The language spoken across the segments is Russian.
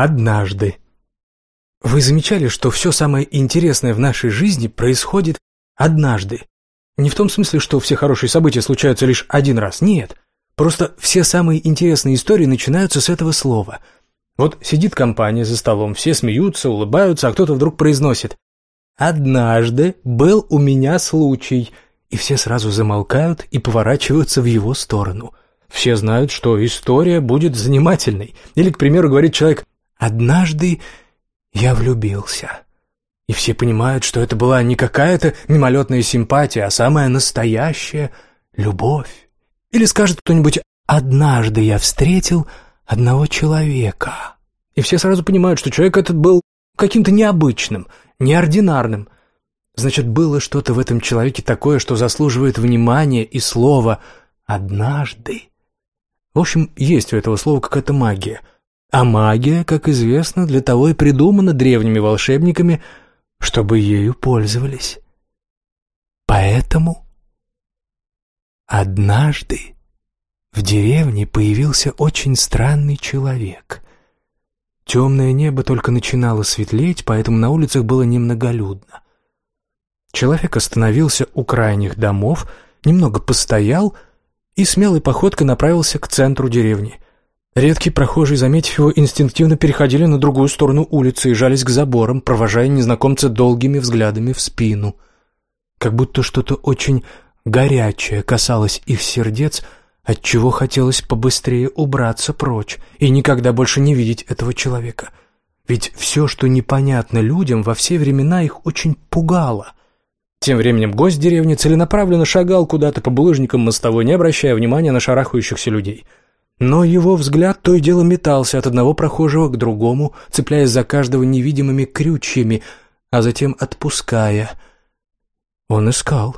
Однажды. Вы замечали, что все самое интересное в нашей жизни происходит однажды? Не в том смысле, что все хорошие события случаются лишь один раз. Нет. Просто все самые интересные истории начинаются с этого слова. Вот сидит компания за столом, все смеются, улыбаются, а кто-то вдруг произносит «Однажды был у меня случай», и все сразу замолкают и поворачиваются в его сторону. Все знают, что история будет занимательной. Или, к примеру, говорит человек «Однажды я влюбился». И все понимают, что это была не какая-то мимолетная симпатия, а самая настоящая любовь. Или скажет кто-нибудь «Однажды я встретил одного человека». И все сразу понимают, что человек этот был каким-то необычным, неординарным. Значит, было что-то в этом человеке такое, что заслуживает внимания и слова «однажды». В общем, есть у этого слова какая-то магия. А магия, как известно, для того и придумана древними волшебниками – чтобы ею пользовались. Поэтому однажды в деревне появился очень странный человек. Темное небо только начинало светлеть, поэтому на улицах было немноголюдно. Человек остановился у крайних домов, немного постоял и смелой походкой направился к центру деревни – Редкие прохожие, заметив его, инстинктивно переходили на другую сторону улицы и жались к заборам, провожая незнакомца долгими взглядами в спину. Как будто что-то очень горячее касалось их сердец, отчего хотелось побыстрее убраться прочь и никогда больше не видеть этого человека. Ведь все, что непонятно людям, во все времена их очень пугало. Тем временем гость деревни целенаправленно шагал куда-то по булыжникам мостовой, не обращая внимания на шарахающихся людей — но его взгляд то и дело метался от одного прохожего к другому, цепляясь за каждого невидимыми крючьями, а затем отпуская. Он искал.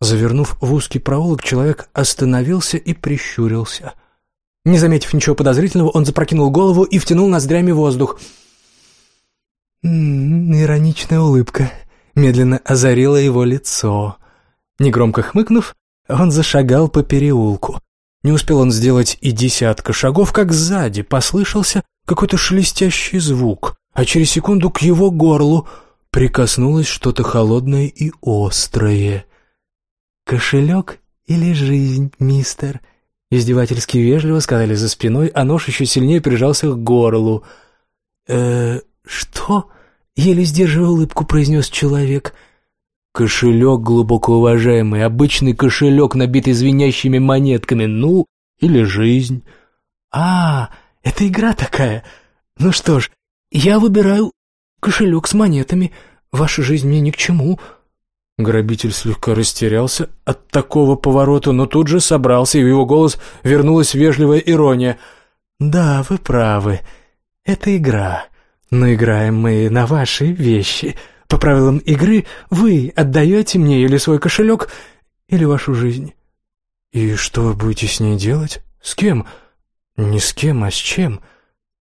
Завернув в узкий проулок, человек остановился и прищурился. Не заметив ничего подозрительного, он запрокинул голову и втянул ноздрями воздух. «М -м, ироничная улыбка медленно озарила его лицо. Негромко хмыкнув, он зашагал по переулку. Не успел он сделать и десятка шагов, как сзади послышался какой-то шелестящий звук, а через секунду к его горлу прикоснулось что-то холодное и острое. «Кошелек или жизнь, мистер?» Издевательски вежливо сказали за спиной, а нож еще сильнее прижался к горлу. «Э, что?» — еле сдерживая улыбку, произнес человек — Кошелек, глубоко уважаемый, обычный кошелек, набитый звенящими монетками, ну, или жизнь. А, это игра такая. Ну что ж, я выбираю кошелек с монетами. Ваша жизнь мне ни к чему. Грабитель слегка растерялся от такого поворота, но тут же собрался, и в его голос вернулась вежливая ирония. «Да, вы правы. Это игра. Но играем мы на ваши вещи. По правилам игры вы отдаете мне или свой кошелек, или вашу жизнь. И что вы будете с ней делать? С кем? Не с кем, а с чем?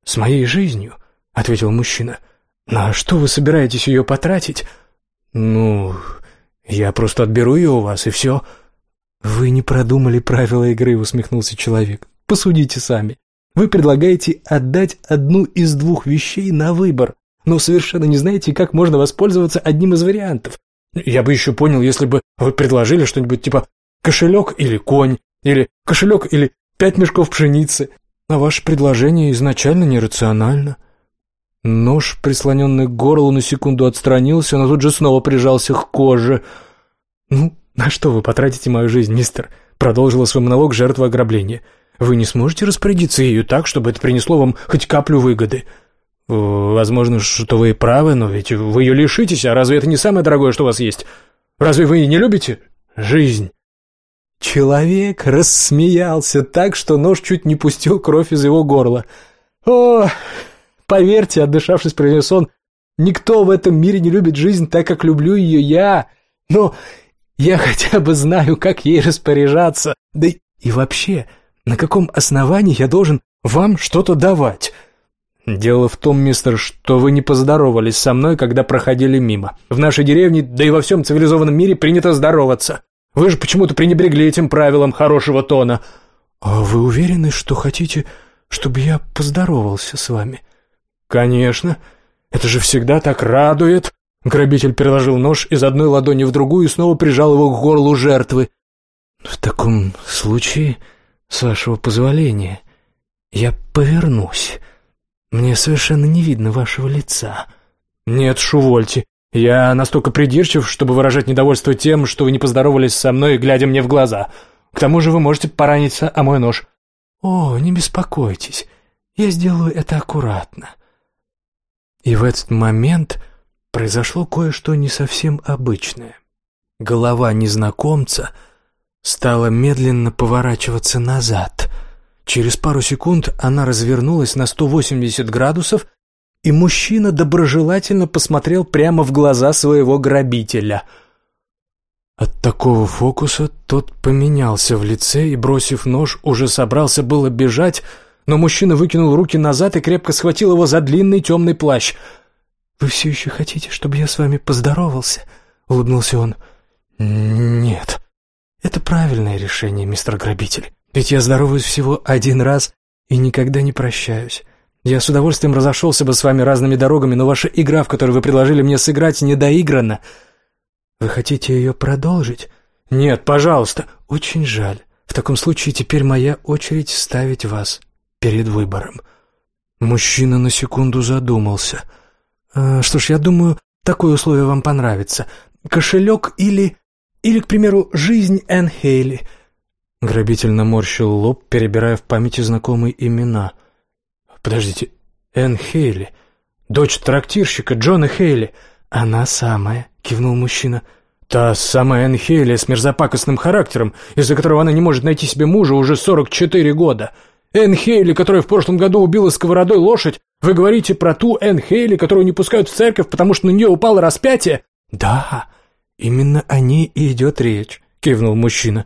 С моей жизнью, ответил мужчина. На что вы собираетесь ее потратить? Ну, я просто отберу ее у вас, и все. Вы не продумали правила игры, усмехнулся человек. Посудите сами. Вы предлагаете отдать одну из двух вещей на выбор но совершенно не знаете, как можно воспользоваться одним из вариантов. Я бы еще понял, если бы вы предложили что-нибудь типа кошелек или конь, или кошелек или пять мешков пшеницы. А ваше предложение изначально нерационально. Нож, прислоненный к горлу, на секунду отстранился, но тут же снова прижался к коже. «Ну, на что вы потратите мою жизнь, мистер?» Продолжила свой монолог жертва ограбления. «Вы не сможете распорядиться ею так, чтобы это принесло вам хоть каплю выгоды?» Возможно, что вы правы, но ведь вы ее лишитесь, а разве это не самое дорогое, что у вас есть? Разве вы не любите жизнь? Человек рассмеялся так, что нож чуть не пустил кровь из его горла. «О, поверьте», — отдышавшись, произнес он, «никто в этом мире не любит жизнь так, как люблю ее я. Но я хотя бы знаю, как ей распоряжаться. Да и вообще, на каком основании я должен вам что-то давать?» «Дело в том, мистер, что вы не поздоровались со мной, когда проходили мимо. В нашей деревне, да и во всем цивилизованном мире принято здороваться. Вы же почему-то пренебрегли этим правилом хорошего тона». «А вы уверены, что хотите, чтобы я поздоровался с вами?» «Конечно. Это же всегда так радует!» Грабитель переложил нож из одной ладони в другую и снова прижал его к горлу жертвы. «В таком случае, с вашего позволения, я повернусь. Мне совершенно не видно вашего лица». «Нет, Шувольте, я настолько придирчив, чтобы выражать недовольство тем, что вы не поздоровались со мной, глядя мне в глаза. К тому же вы можете пораниться о мой нож». «О, не беспокойтесь, я сделаю это аккуратно». И в этот момент произошло кое-что не совсем обычное. Голова незнакомца стала медленно поворачиваться назад. Через пару секунд она развернулась на 180 градусов, и мужчина доброжелательно посмотрел прямо в глаза своего грабителя. От такого фокуса тот поменялся в лице и, бросив нож, уже собрался было бежать, но мужчина выкинул руки назад и крепко схватил его за длинный темный плащ — «Вы все еще хотите, чтобы я с вами поздоровался?» — улыбнулся он. «Нет. Это правильное решение, мистер грабитель. Ведь я здороваюсь всего один раз и никогда не прощаюсь. Я с удовольствием разошелся бы с вами разными дорогами, но ваша игра, в которой вы предложили мне сыграть, недоиграна. Вы хотите ее продолжить? Нет, пожалуйста. Очень жаль. В таком случае теперь моя очередь ставить вас перед выбором». Мужчина на секунду задумался — Э, что ж, я думаю, такое условие вам понравится. Кошелек или... Или, к примеру, жизнь Энн Хейли. Грабитель наморщил лоб, перебирая в памяти знакомые имена. Подождите, Энн Хейли, дочь трактирщика Джона Хейли. Она самая, кивнул мужчина. Та самая Энн Хейли с мерзопакостным характером, из-за которого она не может найти себе мужа уже сорок четыре года. Энн Хейли, которая в прошлом году убила сковородой лошадь, вы говорите про ту Энн Хейли, которую не пускают в церковь, потому что на нее упало распятие?» «Да, именно о ней и идет речь», — кивнул мужчина.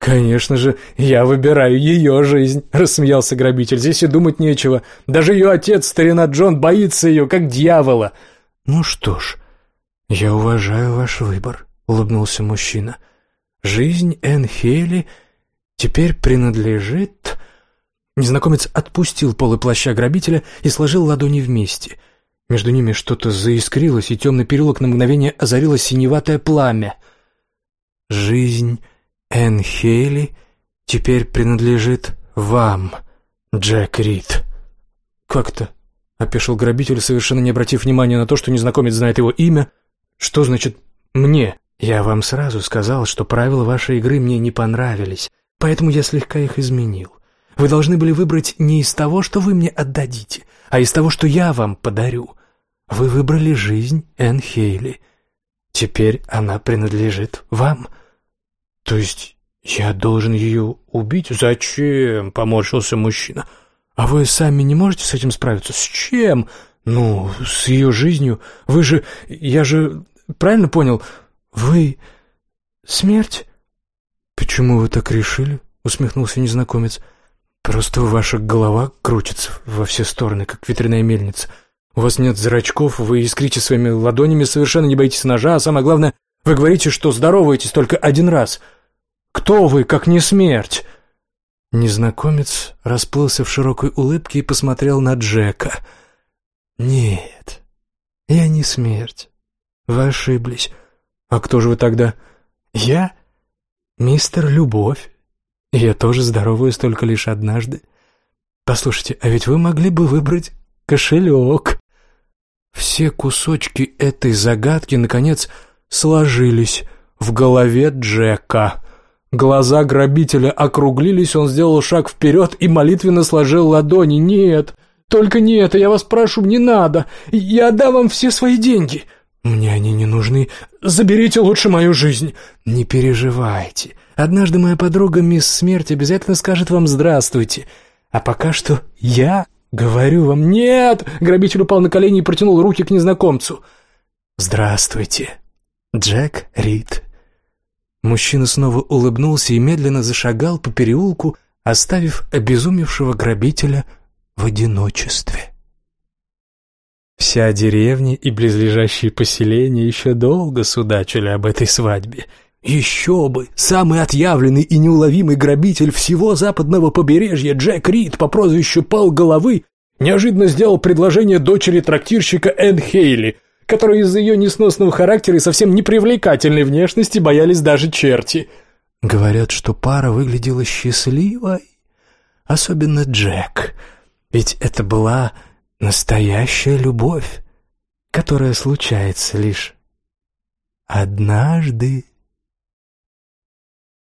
«Конечно же, я выбираю ее жизнь», — рассмеялся грабитель. «Здесь и думать нечего. Даже ее отец, старина Джон, боится ее, как дьявола». «Ну что ж, я уважаю ваш выбор», — улыбнулся мужчина. «Жизнь Энн Хейли теперь принадлежит...» Незнакомец отпустил полы плаща грабителя и сложил ладони вместе. Между ними что-то заискрилось, и темный переулок на мгновение озарило синеватое пламя. «Жизнь Энн Хейли теперь принадлежит вам, Джек Рид». «Как-то?» — опешил грабитель, совершенно не обратив внимания на то, что незнакомец знает его имя. «Что значит «мне»?» «Я вам сразу сказал, что правила вашей игры мне не понравились, поэтому я слегка их изменил. Вы должны были выбрать не из того, что вы мне отдадите, а из того, что я вам подарю. Вы выбрали жизнь Энн Хейли. Теперь она принадлежит вам. То есть я должен ее убить? Зачем? Поморщился мужчина. А вы сами не можете с этим справиться? С чем? Ну, с ее жизнью. Вы же... Я же... Правильно понял? Вы... Смерть? Почему вы так решили? Усмехнулся незнакомец. — Просто ваша голова крутится во все стороны, как ветряная мельница. У вас нет зрачков, вы искрите своими ладонями, совершенно не боитесь ножа, а самое главное, вы говорите, что здороваетесь только один раз. Кто вы, как не смерть?» Незнакомец расплылся в широкой улыбке и посмотрел на Джека. «Нет, я не смерть. Вы ошиблись. А кто же вы тогда?» «Я? Мистер Любовь. Я тоже здороваюсь только лишь однажды. Послушайте, а ведь вы могли бы выбрать кошелек. Все кусочки этой загадки, наконец, сложились в голове Джека. Глаза грабителя округлились, он сделал шаг вперед и молитвенно сложил ладони. «Нет, только не это, я вас прошу, не надо. Я отдам вам все свои деньги». «Мне они не нужны. Заберите лучше мою жизнь». «Не переживайте. Однажды моя подруга мисс Смерть обязательно скажет вам «здравствуйте». А пока что я говорю вам «нет». Грабитель упал на колени и протянул руки к незнакомцу. «Здравствуйте, Джек Рид». Мужчина снова улыбнулся и медленно зашагал по переулку, оставив обезумевшего грабителя в одиночестве. Вся деревня и близлежащие поселения еще долго судачили об этой свадьбе — еще бы! Самый отъявленный и неуловимый грабитель всего западного побережья Джек Рид по прозвищу Пол Головы неожиданно сделал предложение дочери трактирщика Энн Хейли, которой из-за ее несносного характера и совсем непривлекательной внешности боялись даже черти. Говорят, что пара выглядела счастливой, особенно Джек, ведь это была настоящая любовь, которая случается лишь однажды.